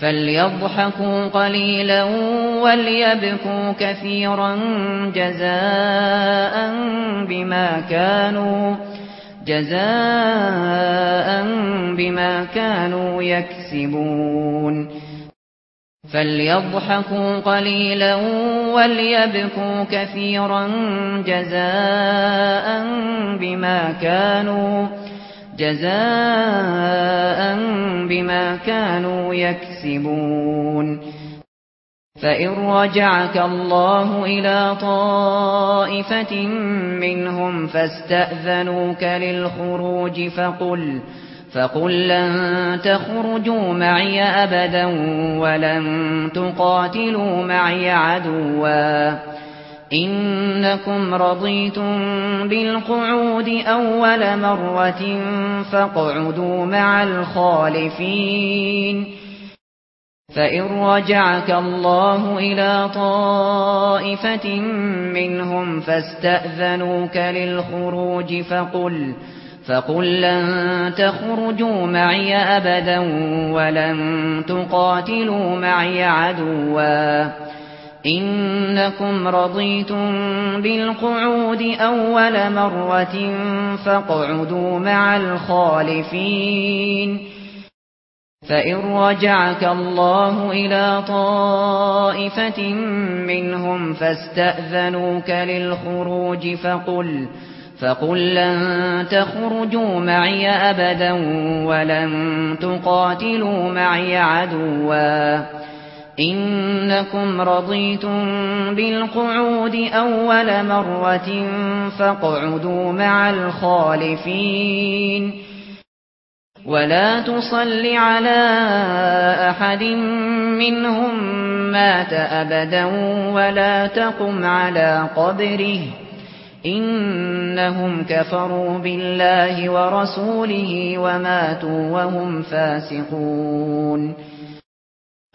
فَلْيَضْحَكُوا قَلِيلًا وَلْيَبْكُوا كَثِيرًا جَزَاءً بِمَا كَانُوا جَزَاءً بِمَا كَانُوا يَكْسِبُونَ فَلْيَضْحَكُوا قَلِيلًا وَلْيَبْكُوا كَثِيرًا جَزَاءً بِمَا كَانُوا يَكْسِبُونَ جزاء بما كانوا يكسبون. فإن رجعك الله إلى طائفة منهم فاستأذنوك للخروج فقل فقل لن تخرجوا معي أبدا ولن تقاتلوا معي عدواً. إنكم رضيتم بالقعود أول مرة فاقعدوا مع الخالفين فإن رجعك الله إلى طائفة منهم فاستأذنوك للخروج فقل فقل لن تخرجوا معي أبدا ولن تقاتلوا معي عدواً إنكم رضيتم بالقعود أول مرة فاقعدوا مع الخالفين فإن رجعك الله إلى طائفة منهم فاستأذنوك للخروج فقل فقل لن تخرجوا معي أبدا ولن تقاتلوا معي عدوا. إنكم رضيتم بالقعود أول مرة فاقعدوا مع الخالفين ولا تصل على أحد منهم مات أبدا ولا تقم على قبره إنهم كفروا بالله ورسوله وماتوا وهم فاسقون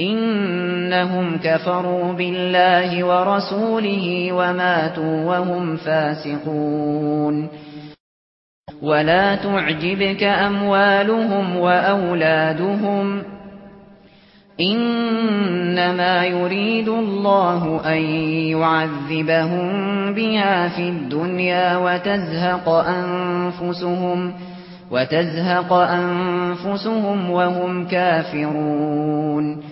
إنهم كفروا بالله ورسوله وماتوا وهم فاسقون. ولا تعجبك أموالهم وأولادهم. إنما يريد الله أن يعذبهم بها في الدنيا وتزهق أنفسهم وتزهق أنفسهم وهم كافرون.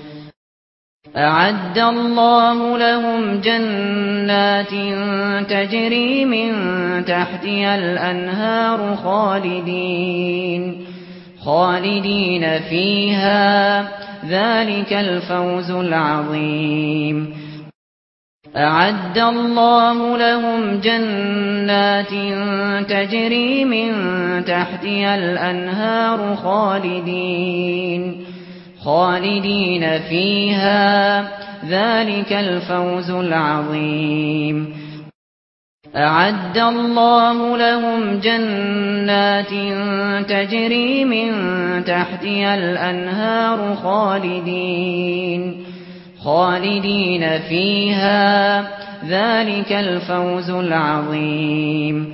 أعد الله لهم جنات تجري من تحتها الأنهار خالدين خالدين فيها. ذلك الفوز العظيم. أعد الله لهم جنات تجري من تحتها الأنهار خالدين. خالدين فيها ذلك الفوز العظيم أعد الله لهم جنات تجري من تحتها الأنهار خالدين خالدين فيها ذلك الفوز العظيم